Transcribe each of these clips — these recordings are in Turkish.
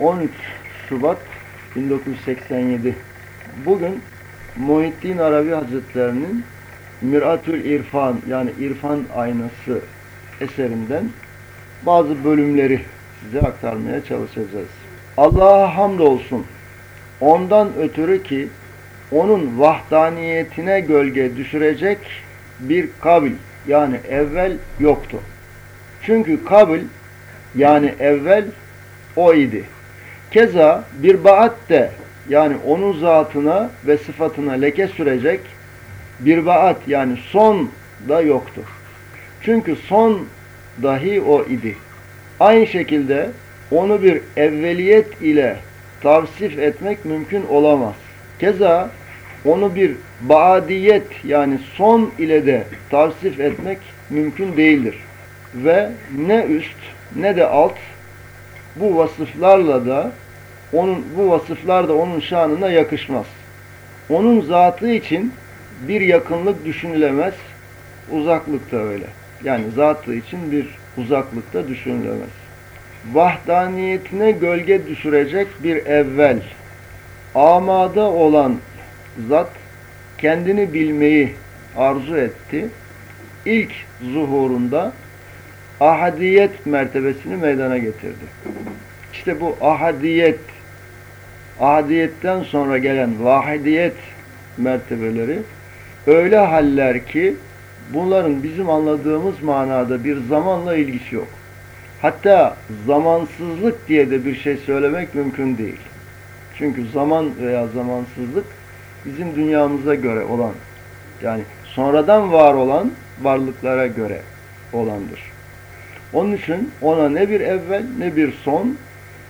13 Şubat 1987 Bugün Muhittin Arabi Hazretlerinin Miratül İrfan yani İrfan Aynası eserinden bazı bölümleri size aktarmaya çalışacağız. Allah'a hamdolsun. Ondan ötürü ki onun vahdaniyetine gölge düşürecek bir kabil yani evvel yoktu. Çünkü kabil yani evvel o idi. Keza bir baat de yani onun zatına ve sıfatına leke sürecek bir baat yani son da yoktur. Çünkü son dahi o idi. Aynı şekilde onu bir evveliyet ile tavsif etmek mümkün olamaz. Keza onu bir baadiyet yani son ile de tavsif etmek mümkün değildir. Ve ne üst ne de alt bu vasıflarla da onun bu vasıflar da onun şanına yakışmaz. Onun zatı için bir yakınlık düşünülemez, uzaklık da öyle. Yani zatı için bir uzaklıkta düşünülemez. Vahdaniyetine gölge düşürecek bir evvel, amada olan zat kendini bilmeyi arzu etti. İlk zuhurunda ahadiyet mertebesini meydana getirdi. İşte bu ahadiyet, ahadiyetten sonra gelen vahidiyet mertebeleri öyle haller ki bunların bizim anladığımız manada bir zamanla ilgisi yok. Hatta zamansızlık diye de bir şey söylemek mümkün değil. Çünkü zaman veya zamansızlık bizim dünyamıza göre olan yani sonradan var olan varlıklara göre olandır. Onun için ona ne bir evvel ne bir son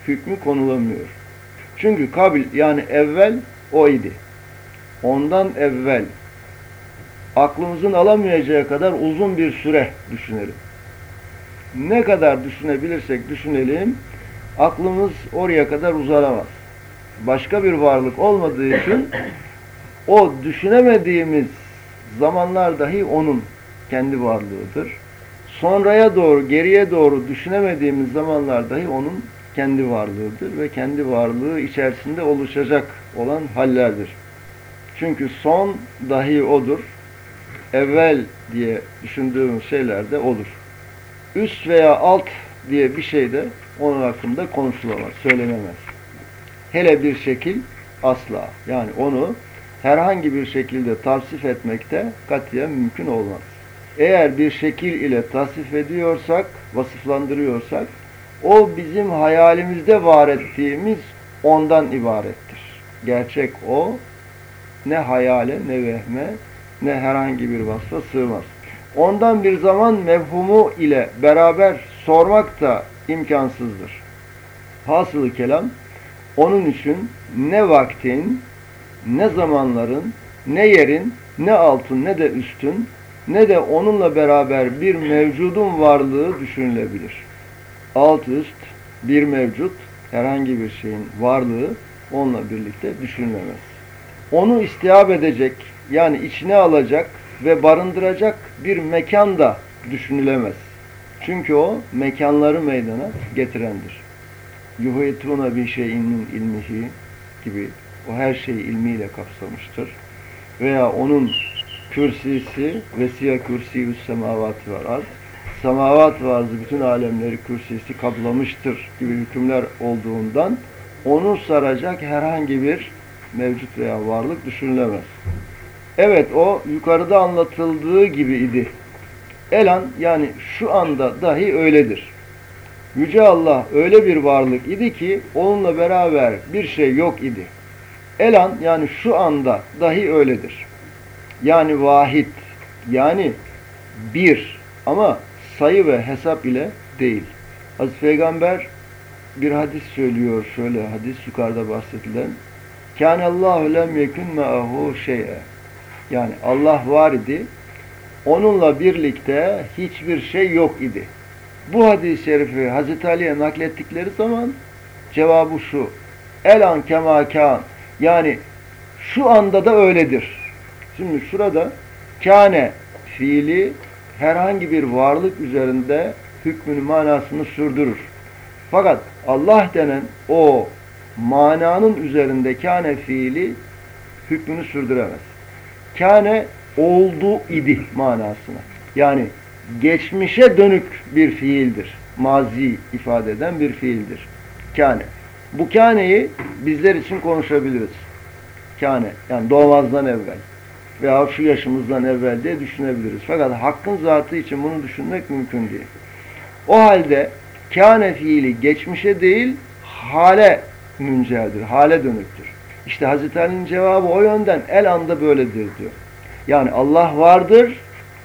hükmü konulamıyor. Çünkü kabil yani evvel o idi. Ondan evvel aklımızın alamayacağı kadar uzun bir süre düşünelim. Ne kadar düşünebilirsek düşünelim aklımız oraya kadar uzanamaz. Başka bir varlık olmadığı için o düşünemediğimiz zamanlar dahi onun kendi varlığıdır. Sonraya doğru, geriye doğru düşünemediğimiz zamanlar dahi onun kendi varlığıdır ve kendi varlığı içerisinde oluşacak olan hallerdir. Çünkü son dahi odur. Evvel diye düşündüğümüz şeyler de olur. Üst veya alt diye bir şey de onun hakkında konuşulamaz, söylenemez. Hele bir şekil asla. Yani onu herhangi bir şekilde tavsif etmekte katiyen mümkün olmaz. Eğer bir şekil ile tasvif ediyorsak, vasıflandırıyorsak, o bizim hayalimizde var ettiğimiz ondan ibarettir. Gerçek o, ne hayale, ne vehme, ne herhangi bir vasfa sığmaz. Ondan bir zaman mevhumu ile beraber sormak da imkansızdır. Hasılı kelam, onun için ne vaktin, ne zamanların, ne yerin, ne altın ne de üstün, ne de onunla beraber bir mevcudun varlığı düşünülebilir. Alt üst, bir mevcut, herhangi bir şeyin varlığı onunla birlikte düşünülemez. Onu istihab edecek, yani içine alacak ve barındıracak bir mekan da düşünülemez. Çünkü o mekanları meydana getirendir. Yuhuyetuna bir şeyin ilmihi gibi o her şeyi ilmiyle kapsamıştır. Veya onun kürsisi ve siyah kürsiyü semavat var az. Semavat varzı bütün alemleri kürsisi kaplamıştır gibi hükümler olduğundan onu saracak herhangi bir mevcut veya varlık düşünülemez. Evet o yukarıda anlatıldığı gibi idi. Elan yani şu anda dahi öyledir. Yüce Allah öyle bir varlık idi ki onunla beraber bir şey yok idi. Elan yani şu anda dahi öyledir. Yani vahid yani bir ama sayı ve hesap ile değil. Hazreti Peygamber bir hadis söylüyor şöyle hadis yukarıda bahsedilen. Kânallâhu lem yekun me'ahu şey'e. Yani Allah var idi. Onunla birlikte hiçbir şey yok idi. Bu hadis-i şerifi Hazreti Ali'ye naklettikleri zaman cevabı şu. Elan kemâkân. Yani şu anda da öyledir. Şimdi şurada kâne fiili herhangi bir varlık üzerinde hükmünün manasını sürdürür. Fakat Allah denen o mananın üzerinde kâne fiili hükmünü sürdüremez. Kâne oldu idi manasına. Yani geçmişe dönük bir fiildir. Mazi ifade eden bir fiildir. Kâne. Bu kâneyi bizler için konuşabiliriz. Kâne. Yani doğmazdan evvel. Veya şu yaşımızdan evvel diye düşünebiliriz. Fakat hakkın zatı için bunu düşünmek mümkün değil. O halde kâne fiili geçmişe değil hale münceldir. Hale dönüktür. İşte Hazreti Ali'nin cevabı o yönden el anda böyledir diyor. Yani Allah vardır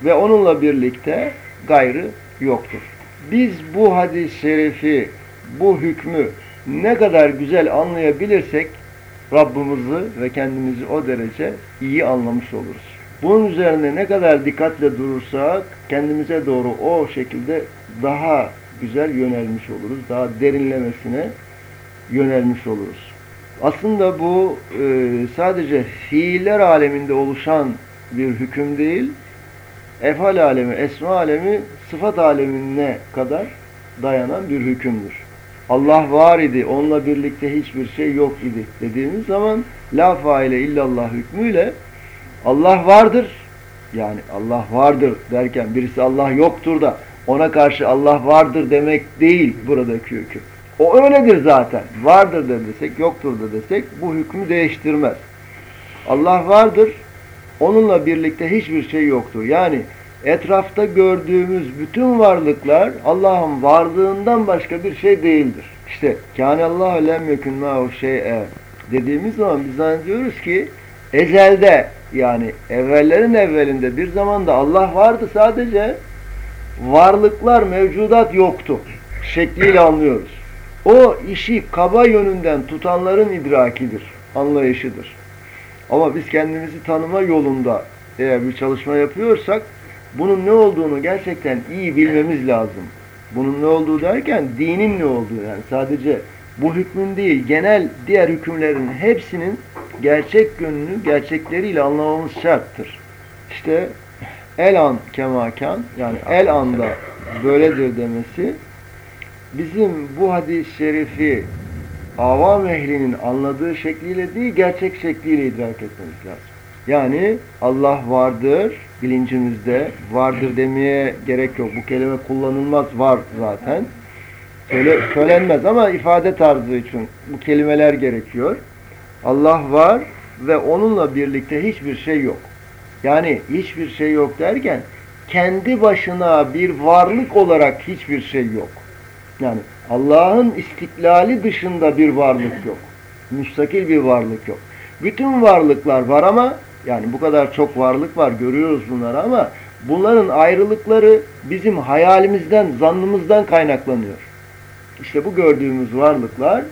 ve onunla birlikte gayrı yoktur. Biz bu hadis-i şerifi, bu hükmü ne kadar güzel anlayabilirsek Rabbimizi ve kendimizi o derece iyi anlamış oluruz. Bunun üzerine ne kadar dikkatle durursak kendimize doğru o şekilde daha güzel yönelmiş oluruz. Daha derinlemesine yönelmiş oluruz. Aslında bu e, sadece fiiller aleminde oluşan bir hüküm değil, efal alemi, esma alemi, sıfat alemine kadar dayanan bir hükümdür. Allah var idi, onunla birlikte hiçbir şey yok idi dediğimiz zaman la faile illallah hükmüyle Allah vardır. Yani Allah vardır derken birisi Allah yoktur da ona karşı Allah vardır demek değil buradaki hüküm. O öyledir zaten. Vardır da desek, yoktur da desek bu hükmü değiştirmez. Allah vardır, onunla birlikte hiçbir şey yoktur. Yani etrafta gördüğümüz bütün varlıklar Allah'ın varlığından başka bir şey değildir. İşte kânallâhu lem yekun mâhu şey'e dediğimiz zaman biz zannediyoruz ki ezelde yani evvellerin evvelinde bir zamanda Allah vardı sadece varlıklar mevcudat yoktu şekliyle anlıyoruz. O işi kaba yönünden tutanların idrakidir, anlayışıdır. Ama biz kendimizi tanıma yolunda eğer bir çalışma yapıyorsak bunun ne olduğunu gerçekten iyi bilmemiz lazım. Bunun ne olduğu derken dinin ne olduğu yani sadece bu hükmün değil genel diğer hükümlerin hepsinin gerçek yönünü gerçekleriyle anlamamız şarttır. İşte el an kemakan yani el anda böyledir demesi bizim bu hadis-i şerifi avam ehlinin anladığı şekliyle değil gerçek şekliyle idrak etmemiz lazım. Yani Allah vardır bilincimizde vardır demeye gerek yok. Bu kelime kullanılmaz var zaten. Söyle, söylenmez ama ifade tarzı için bu kelimeler gerekiyor. Allah var ve onunla birlikte hiçbir şey yok. Yani hiçbir şey yok derken kendi başına bir varlık olarak hiçbir şey yok. Yani Allah'ın istiklali dışında bir varlık yok. Müstakil bir varlık yok. Bütün varlıklar var ama yani bu kadar çok varlık var görüyoruz bunları ama bunların ayrılıkları bizim hayalimizden, zannımızdan kaynaklanıyor. İşte bu gördüğümüz varlıklar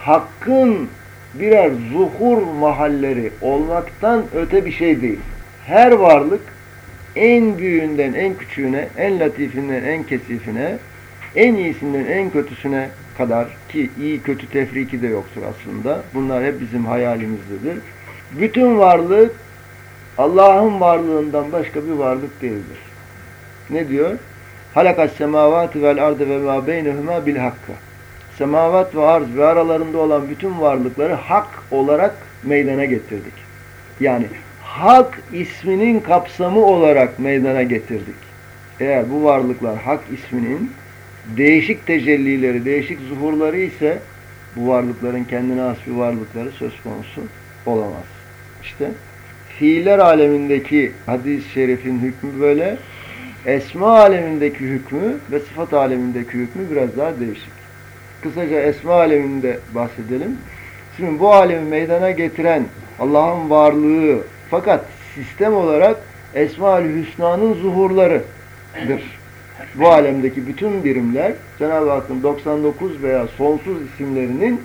hakkın birer zuhur mahalleri olmaktan öte bir şey değil. Her varlık en büyüğünden en küçüğüne, en latifinden en kesifine, en iyisinden en kötüsüne kadar ki iyi kötü tefriki de yoktur aslında. Bunlar hep bizim hayalimizdedir. Bütün varlık Allah'ın varlığından başka bir varlık değildir. Ne diyor? Halakas semavati vel ardı ve ma beynehuma bil hakkı. Semavat ve arz ve aralarında olan bütün varlıkları hak olarak meydana getirdik. Yani hak isminin kapsamı olarak meydana getirdik. Eğer bu varlıklar hak isminin değişik tecellileri, değişik zuhurları ise bu varlıkların kendine has bir varlıkları söz konusu olamaz. İşte fiiller alemindeki hadis-i şerifin hükmü böyle, esma alemindeki hükmü ve sıfat alemindeki hükmü biraz daha değişik. Kısaca esma aleminde bahsedelim. Şimdi bu alemi meydana getiren Allah'ın varlığı fakat sistem olarak Esma-ül Hüsna'nın zuhurlarıdır. Bu alemdeki bütün birimler Cenab-ı Hakk'ın 99 veya sonsuz isimlerinin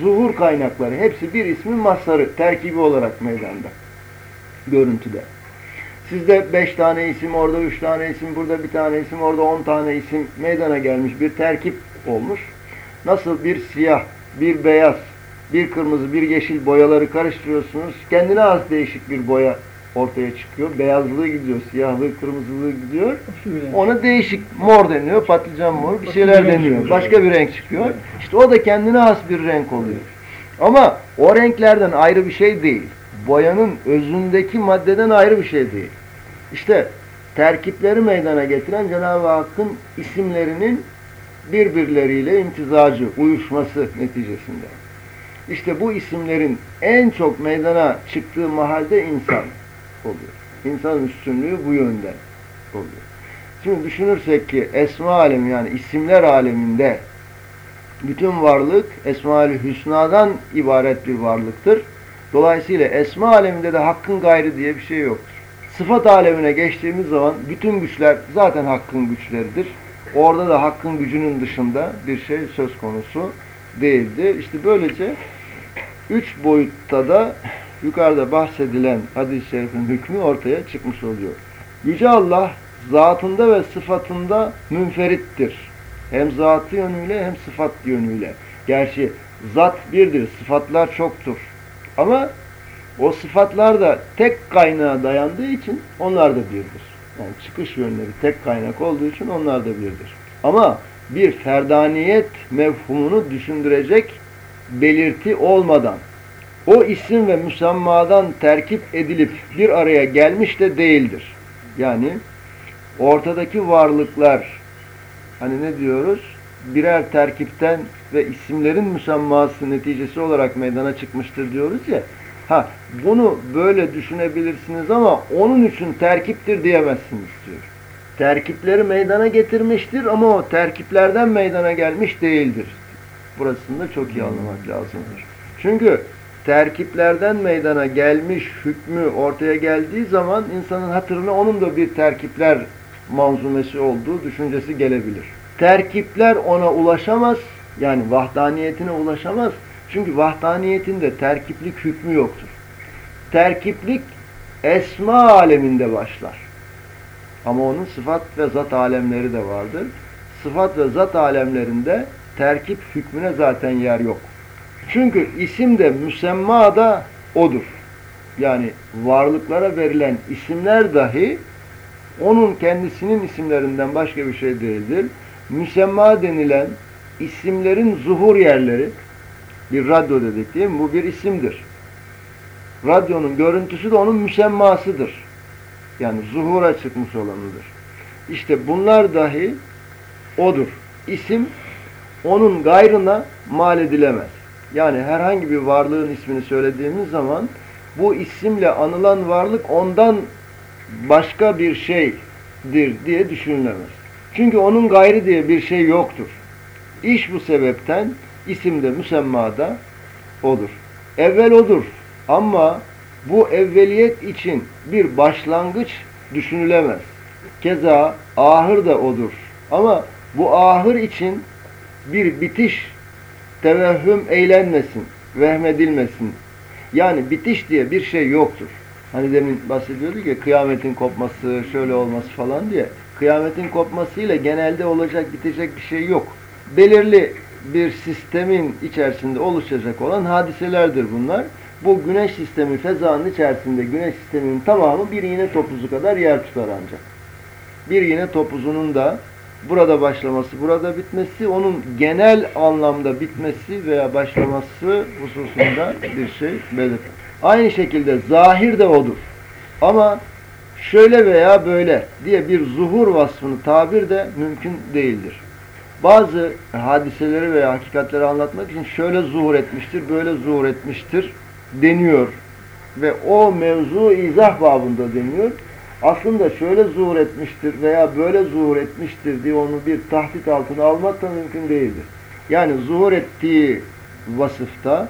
zuhur kaynakları. Hepsi bir ismin masları, terkibi olarak meydanda görüntüde. Sizde beş tane isim, orada üç tane isim, burada bir tane isim, orada on tane isim meydana gelmiş bir terkip olmuş. Nasıl bir siyah, bir beyaz, bir kırmızı, bir yeşil boyaları karıştırıyorsunuz. Kendine az değişik bir boya ortaya çıkıyor. Beyazlığı gidiyor, siyahlığı, kırmızılığı gidiyor. Ona değişik mor deniyor, patlıcan mor bir şeyler deniyor. Başka bir renk çıkıyor. İşte o da kendine has bir renk oluyor. Ama o renklerden ayrı bir şey değil. Boyanın özündeki maddeden ayrı bir şey değil. İşte terkipleri meydana getiren Cenab-ı Hakk'ın isimlerinin birbirleriyle imtizacı, uyuşması neticesinde. İşte bu isimlerin en çok meydana çıktığı mahalde insan oluyor. İnsan üstünlüğü bu yönden oluyor. Şimdi düşünürsek ki esma alemi yani isimler aleminde bütün varlık Esma-ül Hüsna'dan ibaret bir varlıktır. Dolayısıyla esma aleminde de hakkın gayrı diye bir şey yoktur. Sıfat alemine geçtiğimiz zaman bütün güçler zaten hakkın güçleridir. Orada da hakkın gücünün dışında bir şey söz konusu değildi. İşte böylece üç boyutta da yukarıda bahsedilen hadis-i şerifin hükmü ortaya çıkmış oluyor. Yüce Allah zatında ve sıfatında münferittir. Hem zatı yönüyle hem sıfat yönüyle. Gerçi zat birdir, sıfatlar çoktur. Ama o sıfatlar da tek kaynağa dayandığı için onlar da birdir. Yani çıkış yönleri tek kaynak olduğu için onlar da birdir. Ama bir ferdaniyet mevhumunu düşündürecek belirti olmadan o isim ve müsemmadan terkip edilip bir araya gelmiş de değildir. Yani ortadaki varlıklar hani ne diyoruz? Birer terkipten ve isimlerin müsemması neticesi olarak meydana çıkmıştır diyoruz ya. Ha bunu böyle düşünebilirsiniz ama onun için terkiptir diyemezsiniz diyor. Terkipleri meydana getirmiştir ama o terkiplerden meydana gelmiş değildir. Burasını da çok iyi anlamak lazımdır. Çünkü terkiplerden meydana gelmiş hükmü ortaya geldiği zaman insanın hatırına onun da bir terkipler manzumesi olduğu düşüncesi gelebilir. Terkipler ona ulaşamaz, yani vahdaniyetine ulaşamaz. Çünkü vahdaniyetinde terkiplik hükmü yoktur. Terkiplik esma aleminde başlar. Ama onun sıfat ve zat alemleri de vardır. Sıfat ve zat alemlerinde terkip hükmüne zaten yer yok. Çünkü isim de müsemma da odur. Yani varlıklara verilen isimler dahi onun kendisinin isimlerinden başka bir şey değildir. Müsemma denilen isimlerin zuhur yerleri bir radyo dedik değil mi? Bu bir isimdir. Radyonun görüntüsü de onun müsemmasıdır. Yani zuhura çıkmış olanıdır. İşte bunlar dahi odur. İsim onun gayrına mal edilemez. Yani herhangi bir varlığın ismini söylediğimiz zaman bu isimle anılan varlık ondan başka bir şeydir diye düşünülemez. Çünkü onun gayri diye bir şey yoktur. İş bu sebepten isimde müsemmada odur. Evvel odur ama bu evveliyet için bir başlangıç düşünülemez. Keza ahır da odur. Ama bu ahır için bir bitiş tevehhüm eğlenmesin, vehmedilmesin. Yani bitiş diye bir şey yoktur. Hani demin bahsediyorduk ya kıyametin kopması, şöyle olması falan diye. Kıyametin kopmasıyla genelde olacak, bitecek bir şey yok. Belirli bir sistemin içerisinde oluşacak olan hadiselerdir bunlar. Bu güneş sistemi fezanın içerisinde güneş sisteminin tamamı bir iğne topuzu kadar yer tutar ancak. Bir iğne topuzunun da burada başlaması, burada bitmesi, onun genel anlamda bitmesi veya başlaması hususunda bir şey belirtir. Aynı şekilde zahir de odur. Ama şöyle veya böyle diye bir zuhur vasfını tabir de mümkün değildir. Bazı hadiseleri veya hakikatleri anlatmak için şöyle zuhur etmiştir, böyle zuhur etmiştir deniyor. Ve o mevzu izah babında deniyor. Aslında şöyle zuhur etmiştir veya böyle zuhur etmiştir diye onu bir tahdit altına almak da mümkün değildir. Yani zuhur ettiği vasıfta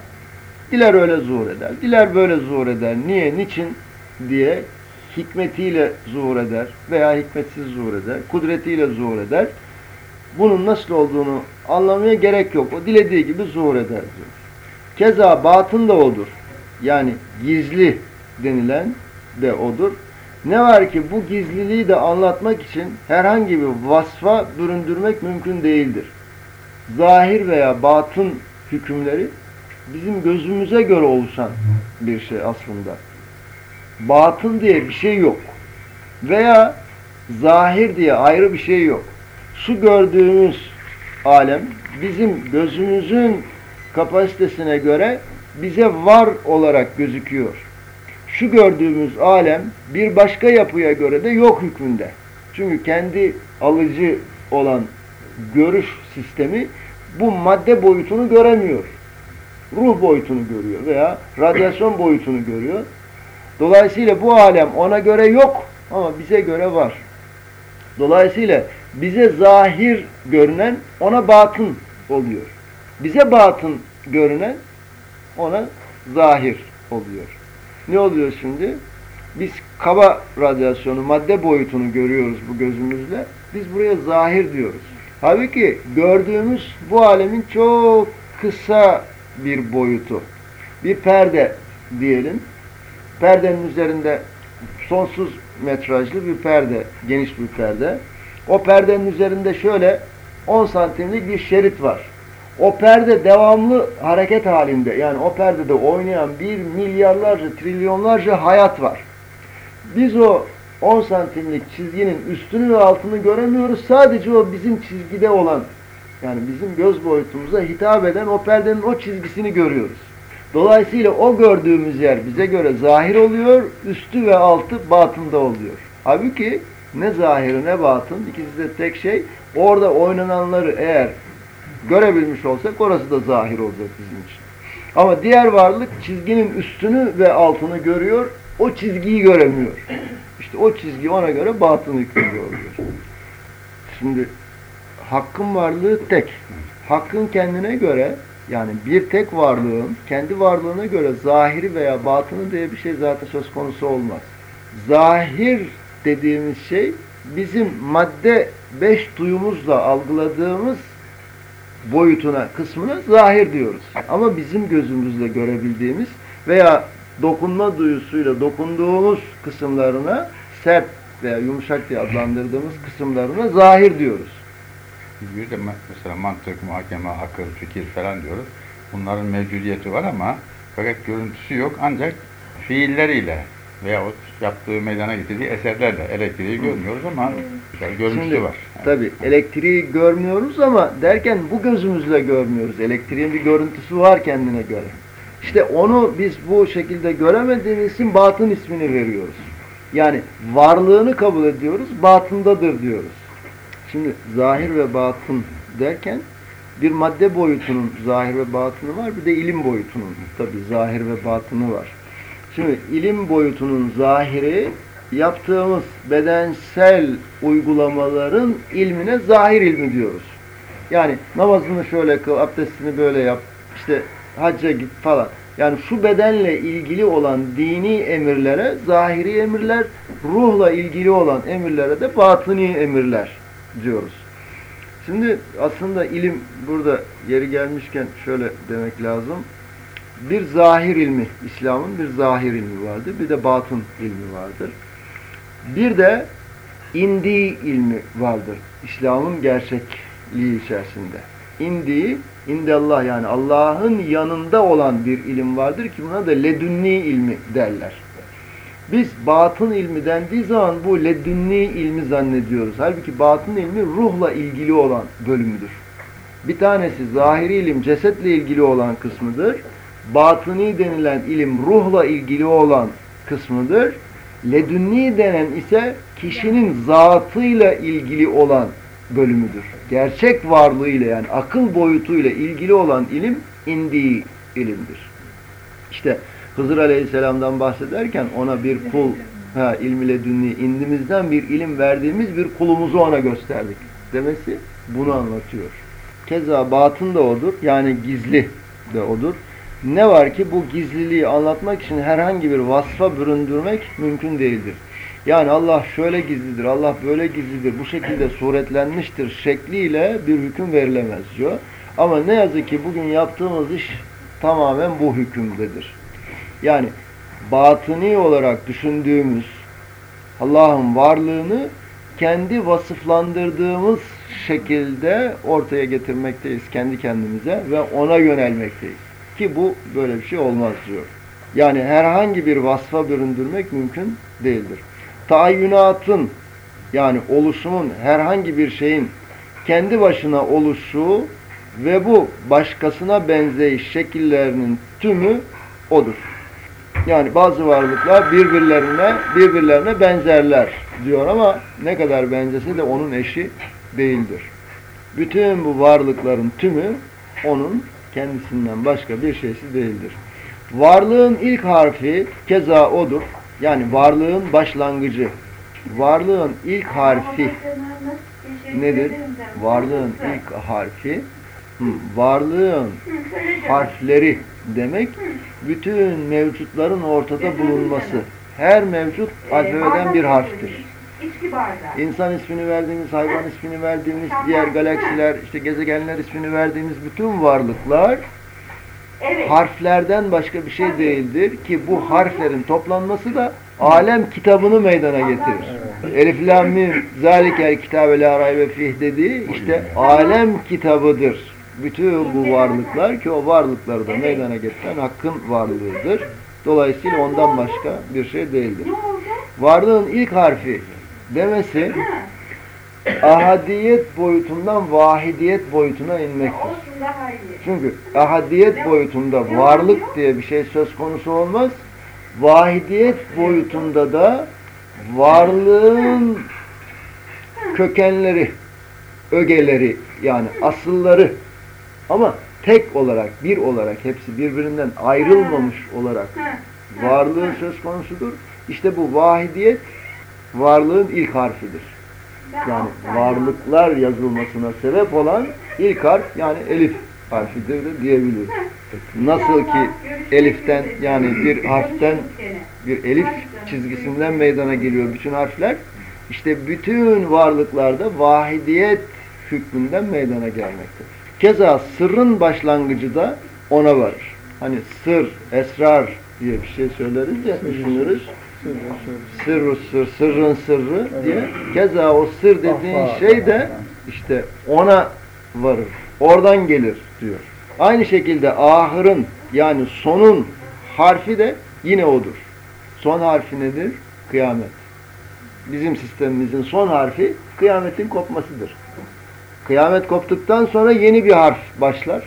diler öyle zuhur eder, diler böyle zuhur eder. Niye, niçin diye hikmetiyle zuhur eder veya hikmetsiz zuhur eder, kudretiyle zuhur eder. Bunun nasıl olduğunu anlamaya gerek yok. O dilediği gibi zuhur eder diyor. Keza batın da odur. Yani gizli denilen de odur. Ne var ki bu gizliliği de anlatmak için herhangi bir vasfa büründürmek mümkün değildir. Zahir veya batın hükümleri bizim gözümüze göre oluşan bir şey aslında. batın diye bir şey yok. Veya zahir diye ayrı bir şey yok. Şu gördüğümüz alem bizim gözümüzün kapasitesine göre bize var olarak gözüküyor. Şu gördüğümüz alem bir başka yapıya göre de yok hükmünde. Çünkü kendi alıcı olan görüş sistemi bu madde boyutunu göremiyor. Ruh boyutunu görüyor veya radyasyon boyutunu görüyor. Dolayısıyla bu alem ona göre yok ama bize göre var. Dolayısıyla bize zahir görünen ona batın oluyor. Bize batın görünen ona zahir oluyor. Ne oluyor şimdi? Biz kaba radyasyonu, madde boyutunu görüyoruz bu gözümüzle. Biz buraya zahir diyoruz. Halbuki gördüğümüz bu alemin çok kısa bir boyutu. Bir perde diyelim. Perdenin üzerinde sonsuz metrajlı bir perde, geniş bir perde. O perdenin üzerinde şöyle 10 santimlik bir şerit var. O perde devamlı hareket halinde. Yani o perdede oynayan bir milyarlarca, trilyonlarca hayat var. Biz o 10 santimlik çizginin üstünü ve altını göremiyoruz. Sadece o bizim çizgide olan, yani bizim göz boyutumuza hitap eden o perdenin o çizgisini görüyoruz. Dolayısıyla o gördüğümüz yer bize göre zahir oluyor, üstü ve altı batında oluyor. Halbuki ne zahiri ne batın, ikisi de tek şey. Orada oynananları eğer görebilmiş olsak orası da zahir olacak bizim için. Ama diğer varlık çizginin üstünü ve altını görüyor, o çizgiyi göremiyor. İşte o çizgi ona göre batın hükmünde oluyor. Şimdi hakkın varlığı tek. Hakkın kendine göre yani bir tek varlığın kendi varlığına göre zahiri veya batını diye bir şey zaten söz konusu olmaz. Zahir dediğimiz şey bizim madde beş duyumuzla algıladığımız boyutuna, kısmına zahir diyoruz. Ama bizim gözümüzle görebildiğimiz veya dokunma duyusuyla dokunduğumuz kısımlarına sert veya yumuşak diye adlandırdığımız kısımlarına zahir diyoruz. Bir de mesela mantık, muhakeme, akıl, fikir falan diyoruz. Bunların mevcudiyeti var ama fakat görüntüsü yok ancak fiilleriyle veyahut yaptığı meydana getirdiği eserlerle elektriği görmüyoruz ama güzel görüntüsü Şimdi, var. Yani. Elektriği görmüyoruz ama derken bu gözümüzle görmüyoruz. Elektriğin bir görüntüsü var kendine göre. İşte onu biz bu şekilde göremediğimiz için batın ismini veriyoruz. Yani varlığını kabul ediyoruz, batındadır diyoruz. Şimdi zahir ve batın derken bir madde boyutunun zahir ve batını var, bir de ilim boyutunun tabi zahir ve batını var. Şimdi ilim boyutunun zahiri yaptığımız bedensel uygulamaların ilmine zahir ilmi diyoruz. Yani namazını şöyle kıl, abdestini böyle yap, işte hacca git falan. Yani şu bedenle ilgili olan dini emirlere zahiri emirler, ruhla ilgili olan emirlere de batıni emirler diyoruz. Şimdi aslında ilim burada yeri gelmişken şöyle demek lazım. Bir zahir ilmi, İslam'ın bir zahir ilmi vardır. Bir de batın ilmi vardır. Bir de indi ilmi vardır. İslam'ın gerçekliği içerisinde. İndi, indallah yani Allah'ın yanında olan bir ilim vardır ki buna da ledünni ilmi derler. Biz batın ilmi dendiği zaman bu ledünni ilmi zannediyoruz. Halbuki batın ilmi ruhla ilgili olan bölümüdür. Bir tanesi zahiri ilim cesetle ilgili olan kısmıdır. Batıni denilen ilim ruhla ilgili olan kısmıdır. Ledünni denen ise kişinin zatıyla ilgili olan bölümüdür. Gerçek varlığıyla yani akıl boyutuyla ilgili olan ilim indiği ilimdir. İşte Hızır Aleyhisselam'dan bahsederken ona bir kul ha, ilmiyle dünni indimizden bir ilim verdiğimiz bir kulumuzu ona gösterdik demesi bunu anlatıyor. Keza batın da odur yani gizli de odur. Ne var ki bu gizliliği anlatmak için herhangi bir vasfa büründürmek mümkün değildir. Yani Allah şöyle gizlidir, Allah böyle gizlidir, bu şekilde suretlenmiştir şekliyle bir hüküm verilemez diyor. Ama ne yazık ki bugün yaptığımız iş tamamen bu hükümdedir. Yani batıni olarak düşündüğümüz Allah'ın varlığını kendi vasıflandırdığımız şekilde ortaya getirmekteyiz kendi kendimize ve ona yönelmekteyiz. Ki bu böyle bir şey olmaz diyor. Yani herhangi bir vasfa büründürmek mümkün değildir. Tayyünatın yani oluşumun herhangi bir şeyin kendi başına oluşu ve bu başkasına benzeyiş şekillerinin tümü odur. Yani bazı varlıklar birbirlerine birbirlerine benzerler diyor ama ne kadar benzese de onun eşi değildir. Bütün bu varlıkların tümü onun kendisinden başka bir şeysi değildir. Varlığın ilk harfi keza odur. Yani varlığın başlangıcı. Varlığın ilk harfi nedir? Varlığın ilk harfi varlığın harfleri demek bütün mevcutların ortada bulunması. Her mevcut alfabeden bir harftir. İnsan ismini verdiğimiz, hayvan ismini verdiğimiz, diğer galaksiler, işte gezegenler ismini verdiğimiz bütün varlıklar harflerden başka bir şey değildir ki bu harflerin toplanması da alem kitabını meydana getirir. Elif lam mim zalikel kitabe la raybe fih dediği işte alem kitabıdır. Bütün bu varlıklar ki o varlıkları da meydana getiren hakkın varlığıdır. Dolayısıyla ondan başka bir şey değildir. Varlığın ilk harfi demesi ahadiyet boyutundan vahidiyet boyutuna inmektir. Çünkü ahadiyet boyutunda varlık diye bir şey söz konusu olmaz. Vahidiyet boyutunda da varlığın kökenleri, ögeleri yani asılları. Ama tek olarak, bir olarak hepsi birbirinden ayrılmamış olarak varlığı söz konusudur. İşte bu vahidiyet varlığın ilk harfidir. Yani varlıklar yazılmasına sebep olan ilk harf yani elif harfidir de diyebiliriz. Nasıl ki eliften yani bir harften bir elif çizgisinden meydana geliyor bütün harfler. İşte bütün varlıklarda vahidiyet hükmünden meydana gelmektedir. Keza sırrın başlangıcı da ona varır. Hani sır, esrar diye bir şey söyleriz ya, düşünürüz. Sırrı sır, sırrın sırrı diye. Keza o sır dediğin şey de işte ona varır. Oradan gelir diyor. Aynı şekilde ahırın yani sonun harfi de yine odur. Son harfi nedir? Kıyamet. Bizim sistemimizin son harfi kıyametin kopmasıdır. Kıyamet koptuktan sonra yeni bir harf başlar.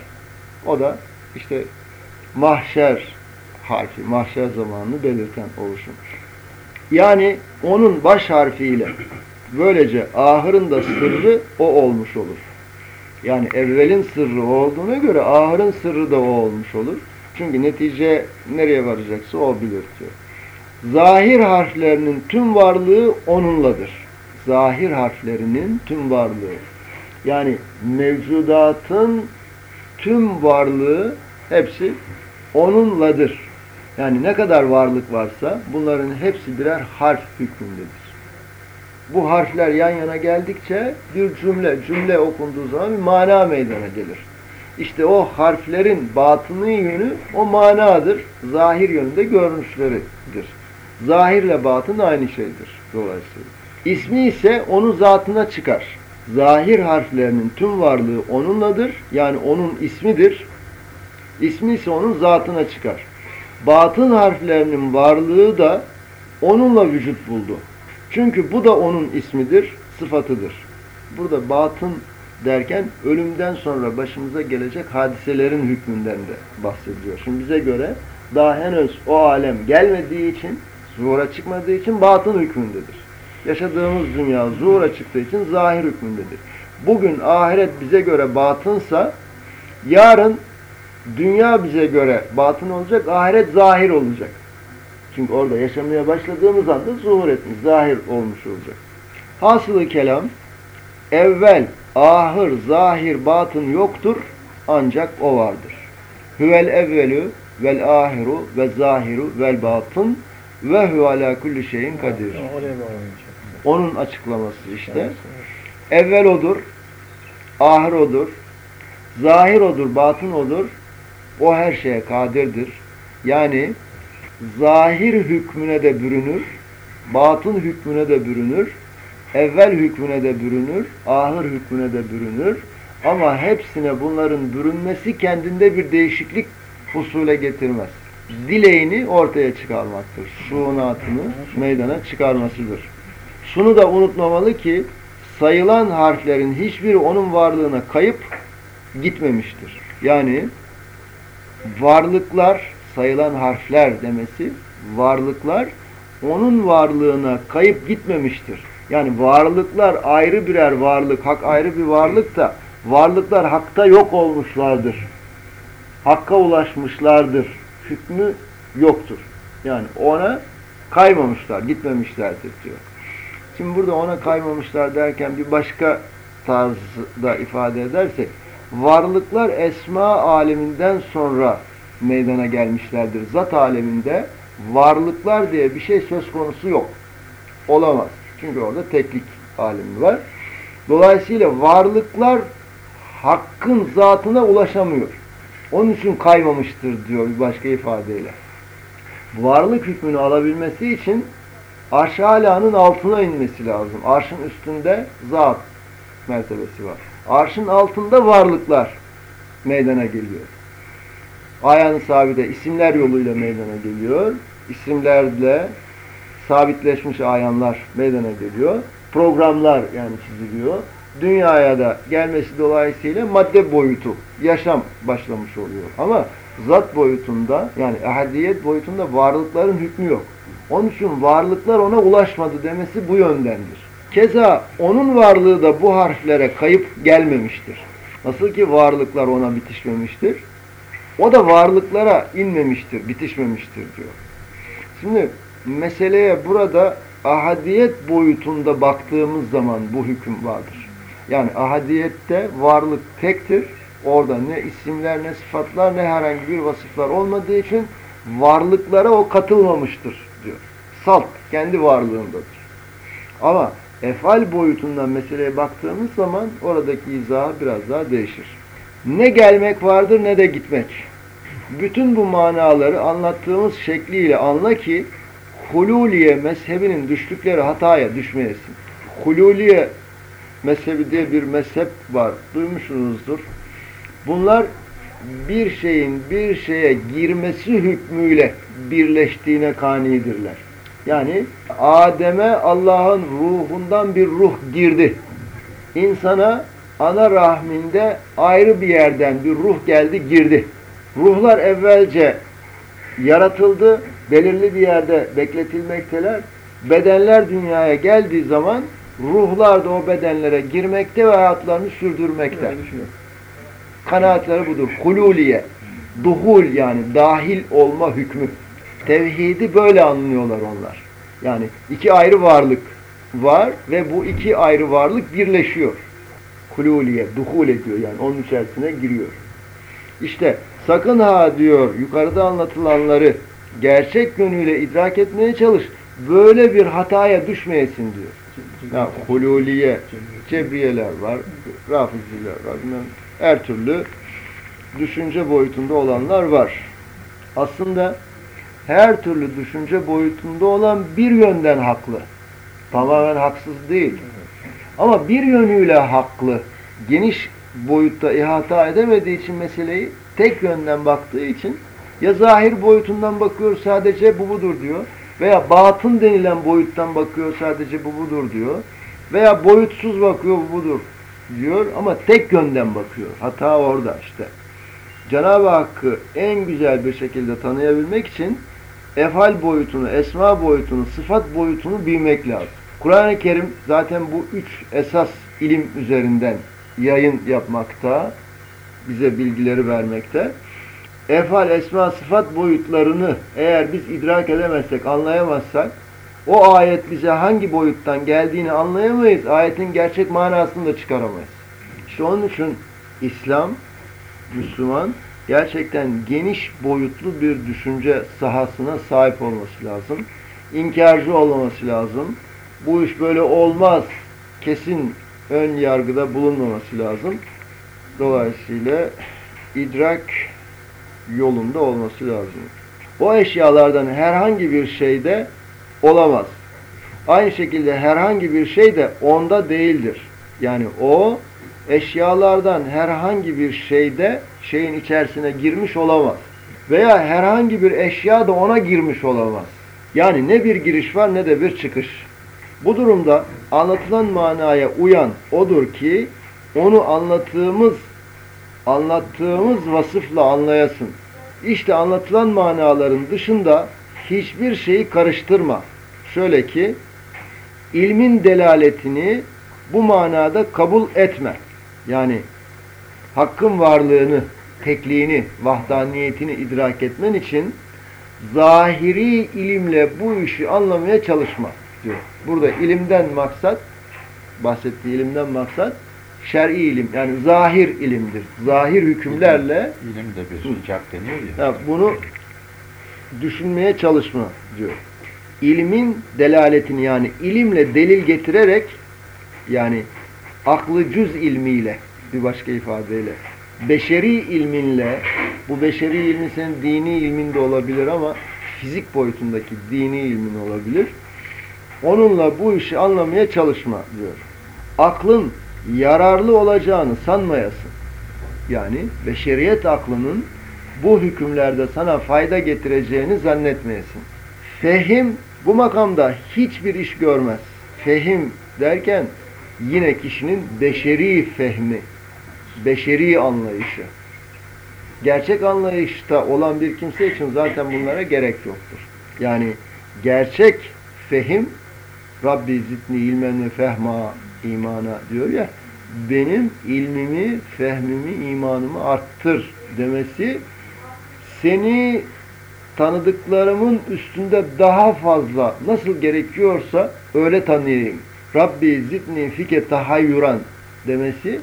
O da işte mahşer harfi, mahşer zamanını belirten oluşum. Yani onun baş harfiyle böylece ahırın da sırrı o olmuş olur. Yani evvelin sırrı olduğuna göre ahırın sırrı da o olmuş olur. Çünkü netice nereye varacaksa o bilir diyor. Zahir harflerinin tüm varlığı onunladır. Zahir harflerinin tüm varlığı. Yani mevcudatın tüm varlığı hepsi onunladır. Yani ne kadar varlık varsa bunların hepsi birer harf hükmündedir. Bu harfler yan yana geldikçe bir cümle, cümle okunduğu zaman bir mana meydana gelir. İşte o harflerin batını yönü o manadır. Zahir yönünde görünüşleridir. Zahirle batın aynı şeydir dolayısıyla. İsmi ise onun zatına çıkar. Zahir harflerinin tüm varlığı onunladır. Yani onun ismidir. İsmi ise onun zatına çıkar. Batın harflerinin varlığı da onunla vücut buldu. Çünkü bu da onun ismidir, sıfatıdır. Burada batın derken ölümden sonra başımıza gelecek hadiselerin hükmünden de bahsediyor. Şimdi bize göre daha henüz o alem gelmediği için, zuhura çıkmadığı için batın hükmündedir. Yaşadığımız dünya zuhura çıktığı için zahir hükmündedir. Bugün ahiret bize göre batınsa, yarın dünya bize göre batın olacak, ahiret zahir olacak. Çünkü orada yaşamaya başladığımız anda zuhur etmiş, zahir olmuş olacak. Hasılı kelam, evvel, ahır, zahir, batın yoktur, ancak o vardır. Hüvel evvelü vel ahiru ve zahiru vel batın ve huve ala kulli şeyin kadir. Onun açıklaması işte. Evvel odur, ahir odur, zahir odur, batın odur. O her şeye kadirdir. Yani zahir hükmüne de bürünür, batın hükmüne de bürünür, evvel hükmüne de bürünür, ahir hükmüne de bürünür. Ama hepsine bunların bürünmesi kendinde bir değişiklik husule getirmez. dileğini ortaya çıkarmaktır. Şuunatını meydana çıkarmasıdır. Şunu da unutmamalı ki sayılan harflerin hiçbiri onun varlığına kayıp gitmemiştir. Yani varlıklar sayılan harfler demesi varlıklar onun varlığına kayıp gitmemiştir. Yani varlıklar ayrı birer varlık, hak ayrı bir varlık da varlıklar hakta yok olmuşlardır. Hakka ulaşmışlardır. Hükmü yoktur. Yani ona kaymamışlar, gitmemişlerdir diyor. Şimdi burada ona kaymamışlar derken bir başka tarzda ifade edersek varlıklar esma aleminden sonra meydana gelmişlerdir. Zat aleminde varlıklar diye bir şey söz konusu yok. Olamaz. Çünkü orada teklik alemi var. Dolayısıyla varlıklar hakkın zatına ulaşamıyor. Onun için kaymamıştır diyor bir başka ifadeyle. Varlık hükmünü alabilmesi için arş alanın altına inmesi lazım. Arşın üstünde zat mertebesi var. Arşın altında varlıklar meydana geliyor. Ayağını sabite isimler yoluyla meydana geliyor. İsimlerle sabitleşmiş ayanlar meydana geliyor. Programlar yani çiziliyor. Dünyaya da gelmesi dolayısıyla madde boyutu, yaşam başlamış oluyor. Ama zat boyutunda yani ehadiyet boyutunda varlıkların hükmü yok. Onun için varlıklar ona ulaşmadı demesi bu yöndendir. Keza onun varlığı da bu harflere kayıp gelmemiştir. Nasıl ki varlıklar ona bitişmemiştir. O da varlıklara inmemiştir, bitişmemiştir diyor. Şimdi meseleye burada ahadiyet boyutunda baktığımız zaman bu hüküm vardır. Yani ahadiyette varlık tektir. Orada ne isimler, ne sıfatlar, ne herhangi bir vasıflar olmadığı için varlıklara o katılmamıştır diyor. Salt, kendi varlığındadır. Ama efal boyutundan meseleye baktığımız zaman oradaki izahı biraz daha değişir. Ne gelmek vardır ne de gitmek. Bütün bu manaları anlattığımız şekliyle anla ki Hululiye mezhebinin düştükleri hataya düşmeyesin. Hululiye mezhebi diye bir mezhep var. Duymuşsunuzdur. Bunlar bir şeyin bir şeye girmesi hükmüyle birleştiğine kanidirler. Yani Adem'e Allah'ın ruhundan bir ruh girdi. İnsana ana rahminde ayrı bir yerden bir ruh geldi girdi. Ruhlar evvelce yaratıldı, belirli bir yerde bekletilmekteler. Bedenler dünyaya geldiği zaman ruhlar da o bedenlere girmekte ve hayatlarını sürdürmekte. Kanaatleri budur. Hululiye, duhul yani dahil olma hükmü. Tevhidi böyle anlıyorlar onlar. Yani iki ayrı varlık var ve bu iki ayrı varlık birleşiyor. Hululiye, duhul ediyor yani onun içerisine giriyor. İşte sakın ha diyor yukarıda anlatılanları gerçek yönüyle idrak etmeye çalış. Böyle bir hataya düşmeyesin diyor. Ya, hululiye, cebriyeler var, rafiziler var. Her türlü düşünce boyutunda olanlar var. Aslında her türlü düşünce boyutunda olan bir yönden haklı. Tamamen haksız değil. Ama bir yönüyle haklı. Geniş boyutta ihata edemediği için meseleyi tek yönden baktığı için ya zahir boyutundan bakıyor sadece bu budur diyor. Veya batın denilen boyuttan bakıyor sadece bu budur diyor. Veya boyutsuz bakıyor bu budur diyor ama tek yönden bakıyor. Hata orada işte. Cenab-ı Hakk'ı en güzel bir şekilde tanıyabilmek için efal boyutunu, esma boyutunu, sıfat boyutunu bilmek lazım. Kur'an-ı Kerim zaten bu üç esas ilim üzerinden yayın yapmakta, bize bilgileri vermekte. Efal, esma, sıfat boyutlarını eğer biz idrak edemezsek, anlayamazsak, o ayet bize hangi boyuttan geldiğini anlayamayız. Ayetin gerçek manasını da çıkaramayız. İşte onun için İslam, Müslüman gerçekten geniş boyutlu bir düşünce sahasına sahip olması lazım. İnkarcı olmaması lazım. Bu iş böyle olmaz. Kesin ön yargıda bulunmaması lazım. Dolayısıyla idrak yolunda olması lazım. O eşyalardan herhangi bir şeyde olamaz. Aynı şekilde herhangi bir şey de onda değildir. Yani o eşyalardan herhangi bir şeyde şeyin içerisine girmiş olamaz. Veya herhangi bir eşya da ona girmiş olamaz. Yani ne bir giriş var ne de bir çıkış. Bu durumda anlatılan manaya uyan odur ki onu anlattığımız anlattığımız vasıfla anlayasın. İşte anlatılan manaların dışında hiçbir şeyi karıştırma. Şöyle ki ilmin delaletini bu manada kabul etme. Yani hakkın varlığını, tekliğini, vahdaniyetini idrak etmen için zahiri ilimle bu işi anlamaya çalışma diyor. Burada ilimden maksat, bahsettiği ilimden maksat şer'i ilim yani zahir ilimdir. Zahir hükümlerle ilim de bir icap deniyor ya. ya bunu düşünmeye çalışma diyor. İlmin delaletini yani ilimle delil getirerek yani aklı cüz ilmiyle bir başka ifadeyle beşeri ilminle bu beşeri ilmin senin dini ilminde olabilir ama fizik boyutundaki dini ilmin olabilir. Onunla bu işi anlamaya çalışma diyor. Aklın yararlı olacağını sanmayasın. Yani beşeriyet aklının bu hükümlerde sana fayda getireceğini zannetmeyesin. Fehim bu makamda hiçbir iş görmez. Fehim derken yine kişinin beşeri fehmi, beşeri anlayışı. Gerçek anlayışta olan bir kimse için zaten bunlara gerek yoktur. Yani gerçek fehim Rabbi zidni ilmen ve fehma imana diyor ya benim ilmimi, fehmimi, imanımı arttır demesi seni tanıdıklarımın üstünde daha fazla nasıl gerekiyorsa öyle tanıyayım. Rabbi zidni fike tahayyuran demesi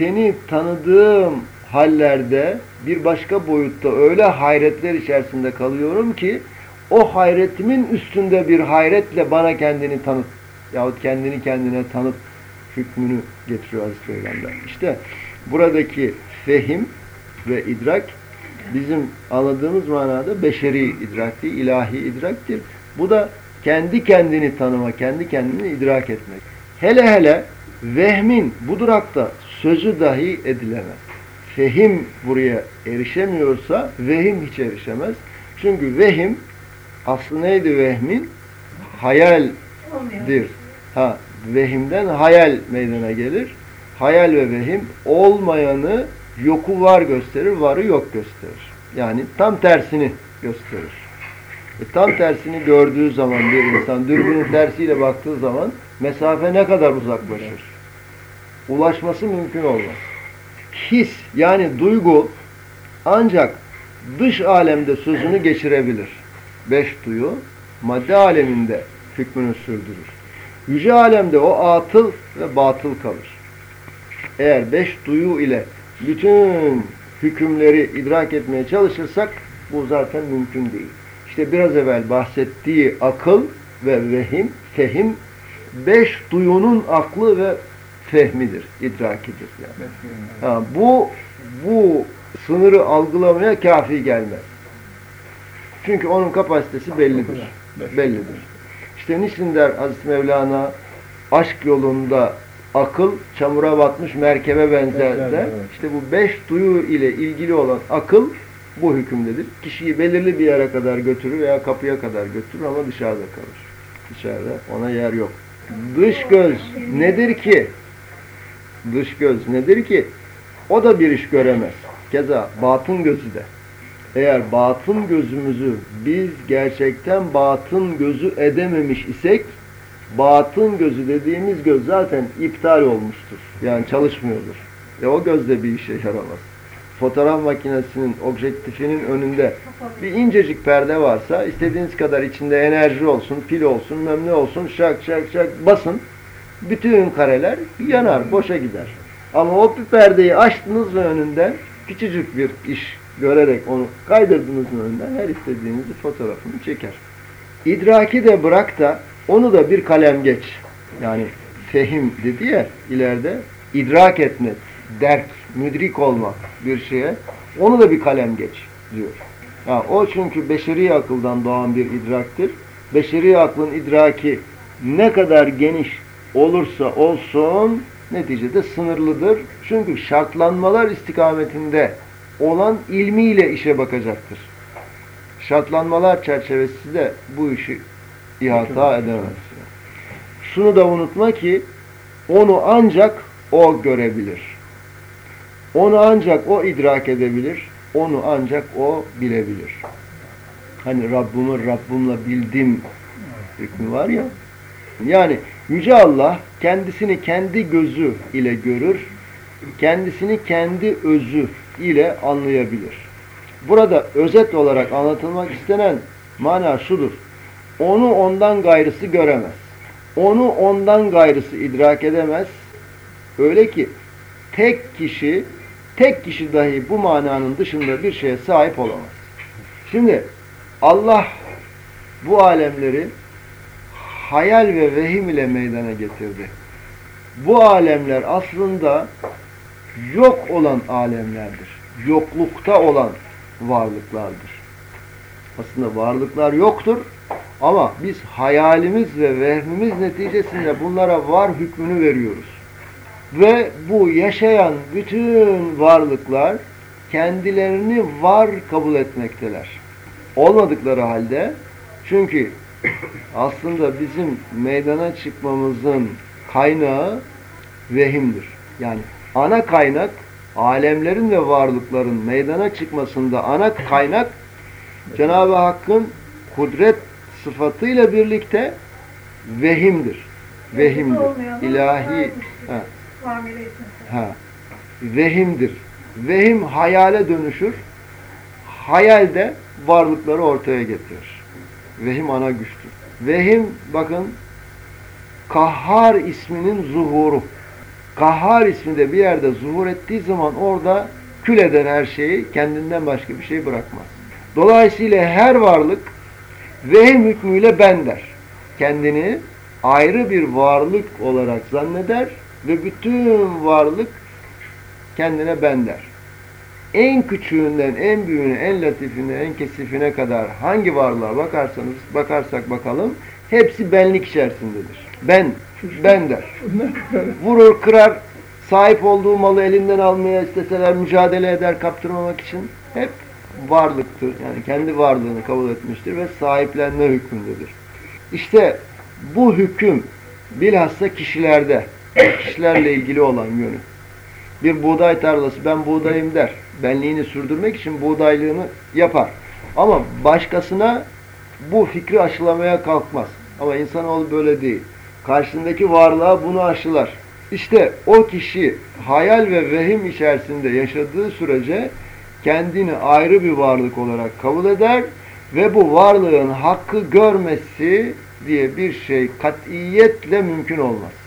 seni tanıdığım hallerde bir başka boyutta öyle hayretler içerisinde kalıyorum ki o hayretimin üstünde bir hayretle bana kendini tanıt yahut kendini kendine tanıt hükmünü getiriyor Hazreti Peygamber. İşte buradaki fehim ve idrak bizim anladığımız manada beşeri idrak ilahi idraktir. Bu da kendi kendini tanıma, kendi kendini idrak etmek. Hele hele vehmin bu durakta sözü dahi edilemez. Fehim buraya erişemiyorsa vehim hiç erişemez. Çünkü vehim aslı neydi vehmin? Hayaldir. Ha, vehimden hayal meydana gelir. Hayal ve vehim olmayanı yoku var gösterir, varı yok gösterir. Yani tam tersini gösterir. E, tam tersini gördüğü zaman bir insan dürbünün tersiyle baktığı zaman mesafe ne kadar uzaklaşır? Ulaşması mümkün olmaz. His yani duygu ancak dış alemde sözünü geçirebilir. Beş duyu madde aleminde hükmünü sürdürür. Yüce alemde o atıl ve batıl kalır. Eğer beş duyu ile bütün hükümleri idrak etmeye çalışırsak bu zaten mümkün değil. İşte biraz evvel bahsettiği akıl ve vehim, fehim beş duyunun aklı ve fehmidir, idrakidir. Yani. Ha, bu bu sınırı algılamaya kafi gelmez. Çünkü onun kapasitesi bellidir. Bellidir. İşte niçin der Hazreti Mevlana aşk yolunda akıl çamura batmış merkebe benzer der. İşte bu beş duyu ile ilgili olan akıl bu hükümdedir. Kişiyi belirli bir yere kadar götürür veya kapıya kadar götürür ama dışarıda kalır. Dışarıda ona yer yok. Dış göz nedir ki? Dış göz nedir ki? O da bir iş göremez. Keza batın gözü de. Eğer batın gözümüzü biz gerçekten batın gözü edememiş isek batın gözü dediğimiz göz zaten iptal olmuştur. Yani çalışmıyordur. Ve o gözde bir işe yaramaz. Fotoğraf makinesinin objektifinin önünde bir incecik perde varsa istediğiniz kadar içinde enerji olsun, pil olsun, memle olsun, şak şak şak basın. Bütün kareler yanar, boşa gider. Ama o bir perdeyi açtınız ve önünden küçücük bir iş görerek onu kaydırdınız önünden her istediğinizi fotoğrafını çeker. İdraki de bırak da onu da bir kalem geç. Yani fehim dedi ya ileride idrak etmek, derk, müdrik olmak bir şeye onu da bir kalem geç diyor. Ha, o çünkü beşeri akıldan doğan bir idraktir. Beşeri aklın idraki ne kadar geniş olursa olsun neticede sınırlıdır. Çünkü şartlanmalar istikametinde olan ilmiyle işe bakacaktır. Şartlanmalar çerçevesi de bu işi ihata edemez. Şunu da unutma ki onu ancak o görebilir. Onu ancak o idrak edebilir. Onu ancak o bilebilir. Hani Rabbimi Rabbimle bildim hükmü var ya. Yani Yüce Allah kendisini kendi gözü ile görür, kendisini kendi özü ile anlayabilir. Burada özet olarak anlatılmak istenen mana şudur. Onu ondan gayrısı göremez. Onu ondan gayrısı idrak edemez. Öyle ki tek kişi, tek kişi dahi bu mananın dışında bir şeye sahip olamaz. Şimdi Allah bu alemleri hayal ve vehim ile meydana getirdi. Bu alemler aslında yok olan alemlerdir. Yoklukta olan varlıklardır. Aslında varlıklar yoktur ama biz hayalimiz ve vehmimiz neticesinde bunlara var hükmünü veriyoruz. Ve bu yaşayan bütün varlıklar kendilerini var kabul etmekteler. Olmadıkları halde çünkü aslında bizim meydana çıkmamızın kaynağı vehimdir. Yani ana kaynak alemlerin ve varlıkların meydana çıkmasında ana kaynak Cenab-ı Hakk'ın kudret sıfatıyla birlikte vehimdir. Vehimdir. İlahi ha, ha, vehimdir. Vehim hayale dönüşür. Hayalde varlıkları ortaya getirir. Vehim ana güçtür. Vehim bakın Kahhar isminin zuhuru. Kahhar ismi de bir yerde zuhur ettiği zaman orada kül eder her şeyi, kendinden başka bir şey bırakmaz. Dolayısıyla her varlık vehim hükmüyle ben der. Kendini ayrı bir varlık olarak zanneder ve bütün varlık kendine ben der. En küçüğünden en büyüğüne, en latifine, en kesifine kadar hangi varlığa bakarsanız bakarsak bakalım hepsi benlik içerisindedir. Ben, ben der. Vurur, kırar, sahip olduğu malı elinden almaya isteseler mücadele eder kaptırmamak için hep varlıktır. Yani kendi varlığını kabul etmiştir ve sahiplenme hükmündedir. İşte bu hüküm bilhassa kişilerde, kişilerle ilgili olan yönü. Bir buğday tarlası ben buğdayım der. Benliğini sürdürmek için buğdaylığını yapar. Ama başkasına bu fikri aşılamaya kalkmaz. Ama insanoğlu böyle değil. Karşısındaki varlığa bunu aşılar. İşte o kişi hayal ve vehim içerisinde yaşadığı sürece kendini ayrı bir varlık olarak kabul eder ve bu varlığın hakkı görmesi diye bir şey katiyetle mümkün olmaz.